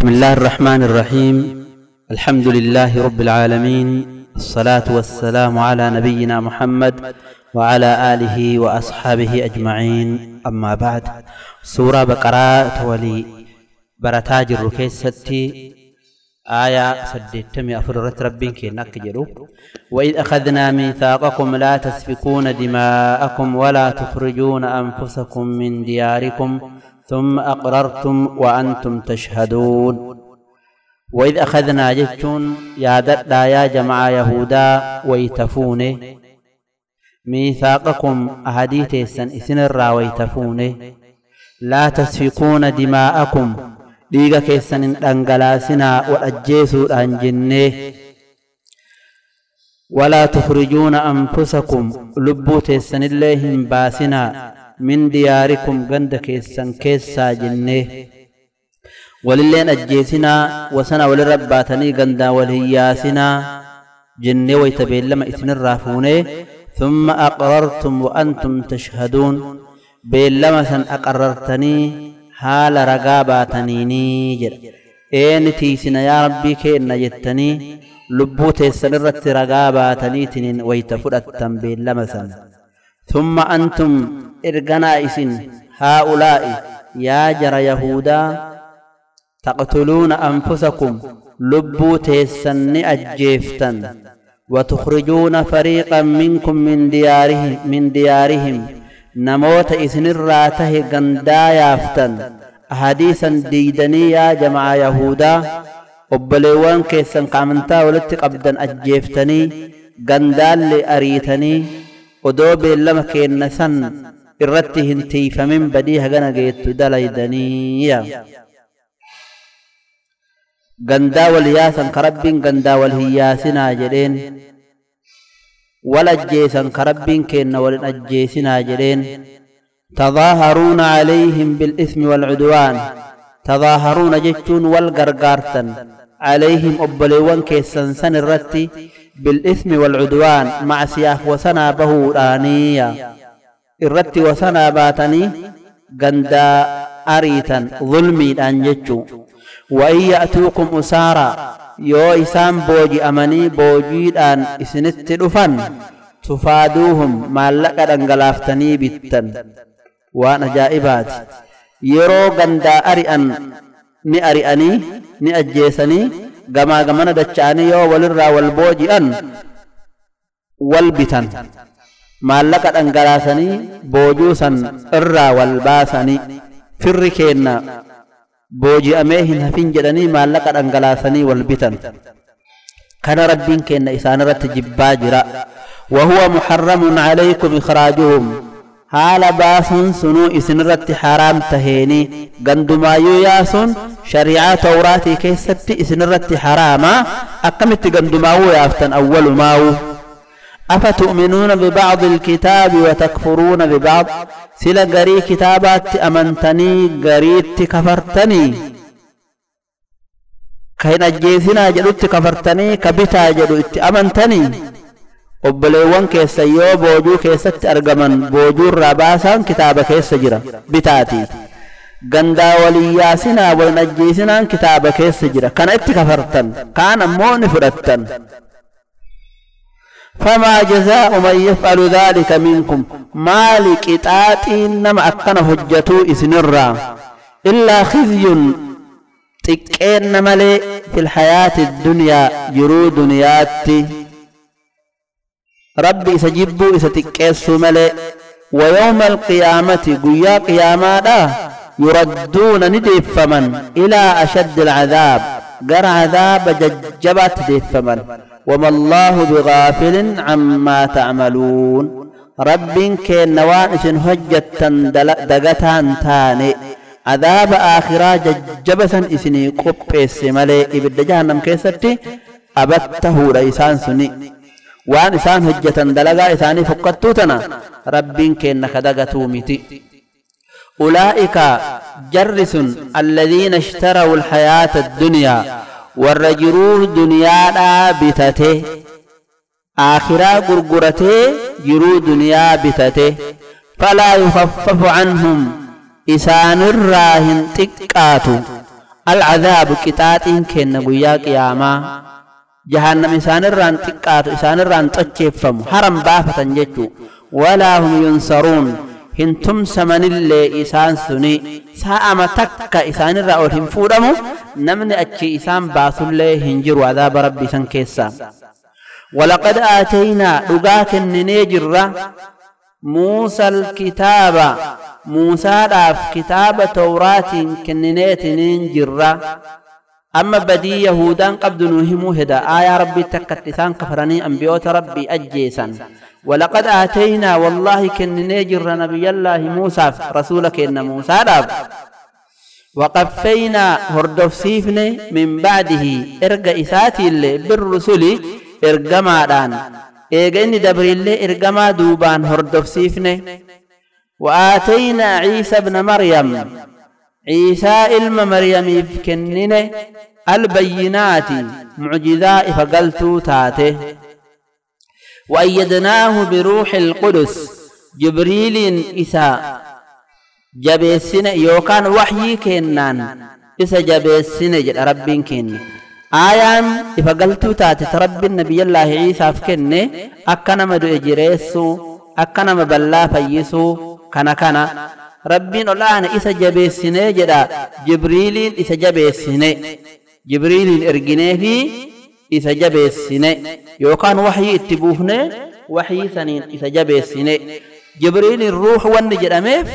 بسم الله الرحمن الرحيم. الحمد لله رب العالمين. الصلاة والسلام على نبينا محمد وعلى آله وأصحابه أجمعين. أما بعد سورة بقرة ولي برتاج الركيستي آية سدتمي أفررت ربك جلو. وإذ أخذنا ميثاقكم لا تسفكون دماءكم ولا تخرجون أنفسكم من دياركم. ثم أقررتم وأنتم تشهدون. وإذ أخذنا جتون يا ددا يا جماعة يهودا ويتفونه ميثاقكم أهديت سن إسن الرا ويتفونه لا تسفكون دماءكم. ديغا كيسن دنگلاسنا وأجيسوا أنجنه ولا تخرجون أنفسكم. لبوت سن الله باسنا. من دياركم غند كيسن كيسا جنة. وللين أجيسنا وسنا ولرباتني غندا ولهياسنا. جنة ويتبين إثن الرافونه ثم أقررتم وأنتم تشهدون. بيلما سن أقررتني حال رقاباتنيني جر إين تيسنا يا ربي كينا جتني لبو تيسن رقاباتني تنين ويتفرأتم بيلما سن. ثم أنتم إرغنا إسن هؤلاء يا جر يهودا تقتلون أنفسكم لبو تيسن أجيفتن وتخرجون فريقا منكم من ديارهم من ديارهم نموت إسن الراته غندا يافتن أحاديثا يا جماعة يهودا وبلوان كيسن قامنتا ولت قبدا أجيفتني غندا اللي أريتني ودو بيلما كينا سن irratti hin tiifamin badii hagana geettu dalaydaniya gandaa wal yaasan ka rabbiin gandaa wal hin yaasinaa jedheen wal ajjeesan ka rabbiin keenna walin ajjeesinaa jedheen تظاهرون عليهم بالإثم والعدوان تظاهرون جتون والغرغارتن عليهم أبليوان كيسن سن الرتي بالإثم والعدوان مع سياف وسنا بهورانية irratti wasanaa baatanii gandaa ariitan zulmiidhaan jechuu وإن يأتوكم أسارا yoo isaan booji'amanii boojiidhaan isinitti dhufan tufaaduuhum maallaqa dhangalaaftanii bittan waan ajaa'ibaati yeroo gandaa ari'an ni ari'anii ni ajjeesanii gamaa gamana dacha'anii yoo walirraa wal booji'an wal bitan maallaqa dhangalaasanii boojuu san irraa wal baasanii firri keenna booji'amee hin hafin jedhanii maallaqa dhangalaasanii wal bitan kana rabbiin keenna isaan irratti jibbaa jira وهو محرم عليكم إخراجهم حال باسون سنو إسن رت حرام تهيني غندما ياسون شريعة توراتي كيست إسن رت حراما أقمت غندما يافتن أول ماو أفتؤمنون ببعض الكتاب وتكفرون ببعض؟ سلا قري كتابات أمنتني قريت كفرتني. كاين أجيزنا جلوت كفرتني كبتا جلوت أمنتني. وبلوان كيسا يو بوجو كيسا تأرغمن بوجو الرباسا كتابة كيسا جرا بتاتي. غندا ولياسنا ولنجيسنا كتابة كيسا جرا كان اتكفرتن كان مونفرتن فما جزاء من يفعل ذلك منكم؟ مال قطاطين نما أكن حجتو إسنرا إلا خزي تكين ملي في الحياة الدنيا جرو دنياتي ربي سجبو إستكيس ملي ويوم القيامة قيا قياما يردون ندف من إلى أشد العذاب. قر عذاب ججبت دف من وما الله بغافل عما تعملون. رب كين نوانس هجة دقتان تاني. عذاب آخرة ججبسا إسني قبس ملي إبد جهنم كيستي. أبته رئيسان سني وان إسان هجة دلقا إساني فقدتوتنا رب كين كدقتو متي أولئك جرس الذين اشتروا الحياة الدنيا. warra jiruuf duniyaadhaa bitate. Aakhiraa gurguratee jiruu duniyaa bitate. Falaa yukaffafu canhum isaanirraa hin xiqqaatu. Alcadaabu qixaaxiin kenna guyyaa qiyaamaa. Jahannam isaanirraan xiqqaatu isaanirraan xocheeffamu haram baafatan jechuu. Walaa hum yunsaruun. سمن اللي إسان سني ساعة تك إسان الرأول هم فورمو نمني أتشي إسان باسو اللي هنجر عذاب ربي سنكيسا ولقد آتينا رقاك النيجر موسى الكتاب موسى داف كتاب توراة كننيت ننجر أما بدي يهودان قبل نهمو هدا آية ربي تكتسان كفرني أنبيوت ربي أجيسا ولقد آتينا والله كن نجر نبي الله موسى رسولك إن موسى داب وقفينا هردف سيفني من بعده إرقى إساتي اللي بالرسل إرقى مادان إيقى إني اللي إرقى ما دوبان هردف سيفني وآتينا عيسى ابن مريم. عيسى إلم مريم كنني البينات معجزاء فقلتو تاته. وأيدناه بروح القدس. جبريل إساء جبيسين يوكان وحي كنان إسا جبيسين جد ربين كن آيان إفقلتو تاتي تربي النبي الله عيسى فكني أكنا مدو إجريسو. أكنا مبلا فيسو. كنا كنا. ربين الله إسا جبيسين جد. جبريل إسا جبيسين جبريل إرقنيه في isa jabeessine yookaan waxyii itti buufne waxyii saniin isa jabeessine jibriilin ruux wanni jedhameef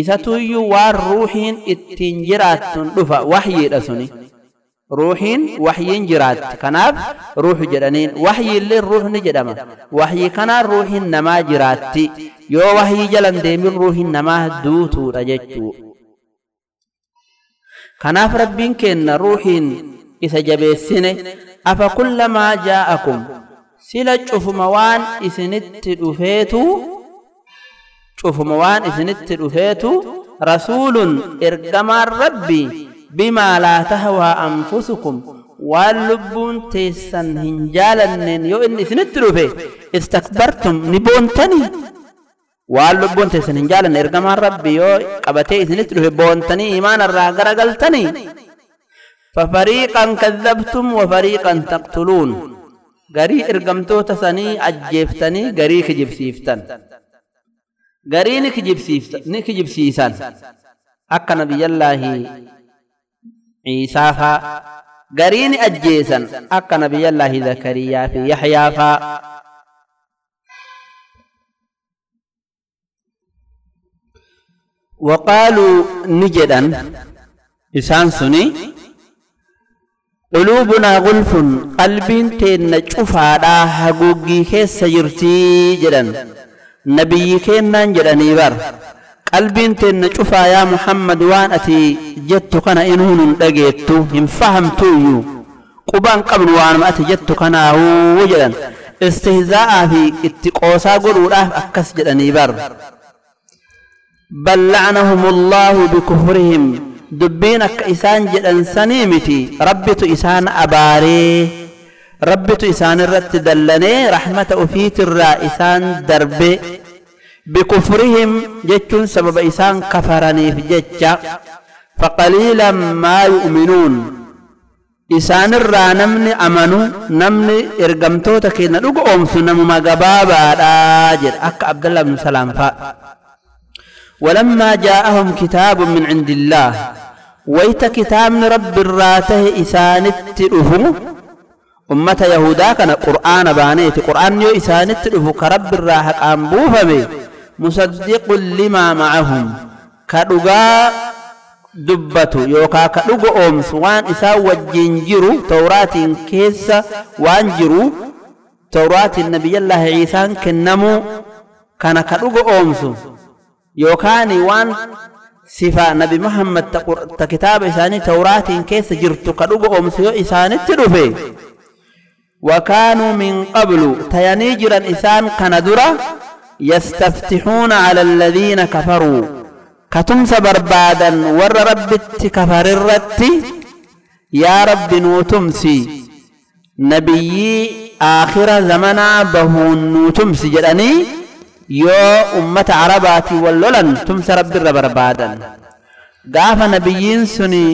isatuyyuu waan ruuxiin ittiin jiraattun dhufa waxyiidha suni ruuxiin waxyiin jiraatti kanaaf ruuxu jedhaniin waxyiillee ruuxni jedhama waxyii kanaan ruuxiin namaa jiraatti yoo waxyii jalan deemin ruuxiin namaa duutuudha jechuu kanaaf rabbiin kenna ruuxiin isa jabeessine afa kullamaa jaa'akum sila cufuma waan isinitti dhufeetu cufuma waan isinitti dhufeetu rasuulun ergamaan rabbi bimaa laa tahwaa anfusukum waan lubbuun teessan hin jaalanneen yoo inni isinitti dhufe istakbartum ni boontanii waan lubbuun teessan hin jaalanne ergamaan rabbi yoo qabatee isinitti dhufe boontanii imaanarraa garagaltanii ففريقا كذبتم وفريقا تقتلون. غري ارغمتو تسني أجيفتني غري كجبسيفتن غري نكجبسيفتن نكجبسيسان اك نبي الله عيسى فا. غري اجيسن اك نبي الله زكريا في يحيى فا. وقالوا نجدا إسان سني. قلوبنا غلف قلبين تين شفادا هغوغي كيس جرتي جدن نبي كينا جدني بر قلبين تين شفا يا محمد وان أتي جت كان انون دغيتو هم فهمتو يو قبان قبل وان ما أتي جت كان هو جدن استهزاء في اتقوسا غدودا أكس جدني بر بل لعنهم الله بكفرهم. دبين اسان جدن سني متي اسان اباري ربي اسان رت دلني رحمه افيت الرا اسان دربي بكفرهم جتون سبب اسان كفرني في جتا فقليلا ما يؤمنون اسان الرا نمني امنو نمني ارغمتو تكين دغ اومسو نمو ما اك عبد الله بن سلام فا ولما جاءهم كتاب من عند الله. ويت كتاب من رب الراتة إسانت أفو. أمة يهودا كان قرآن بانيت. قرآن يو إسانت أفو. كرب الراه قام بوفمي. مصدق لما معهم. كدغا دبته يوكا كدغا أمس وان إسا وجنجرو تورات كيس وانجرو تورات النبي الله عيسان كنمو. كان كدغا أمس nabi muhammad ta kitaaba isaanii tawraatiin keessa jirtu ka dhuga oomsu yoo isaanitti dhufe وكانوا من قبل تينيجرا إسان كندرة يستفتحون على الذين كفروا. كتمس بربادا ور رب كفر الرت. يا رب نوتمسي نبي آخر زمنا بهون نوتمسي جراني. Yoo ummata arabaatii wal lolan tumsa rabbi irra barbaadan gaafa nabiyyiin suni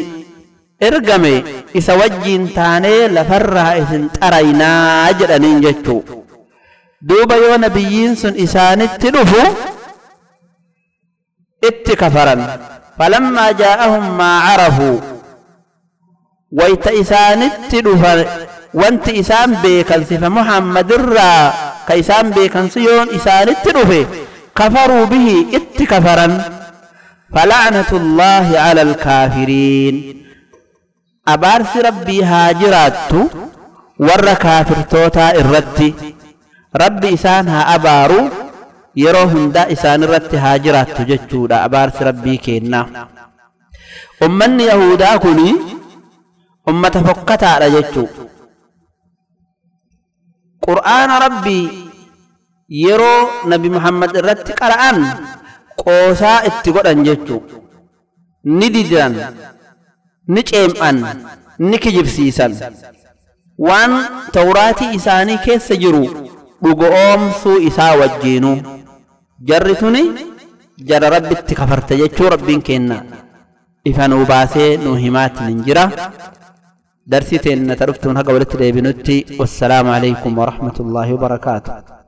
ergame isa wajjiin taanee lafarraa isin xaraynaa jedhaniin jechuu duuba yoo nabiyyiin sun isaanitti dhufu itti kafaran falammaa jaa'ahum maa carafuu wayta isaanitti dhufan wanti isaan beekansifa muhammadirraa yoon isaanitti dhufe kafaruu bihi itti kafaran فلعنة الله على الكافرين أبارس ربي هاجرات ور كافر توتا الرتي ربي إسان ها أبارو yeroo hunda isaan irratti haa jiraattu jechuudha abaarsi rabbii keenna ummanni yahudaa kun ummata fokkataadha jechuu qur'aana rabbii yeroo nabi muhammad irratti qara'an qoosaa itti godhan jechuu ni didan ni ceem'an ni kijibsiisan waan tawraatii isaanii keessa jiru dhugoomsuu isaa wajjiinuu jarri tuni jara rabbitti kafarte jechuu rabbiin kenna ifa nuu baasee nuu himaatiin hin jira درسيتين نترفتون هكا ولتري بنوتي والسلام عليكم ورحمة الله وبركاته.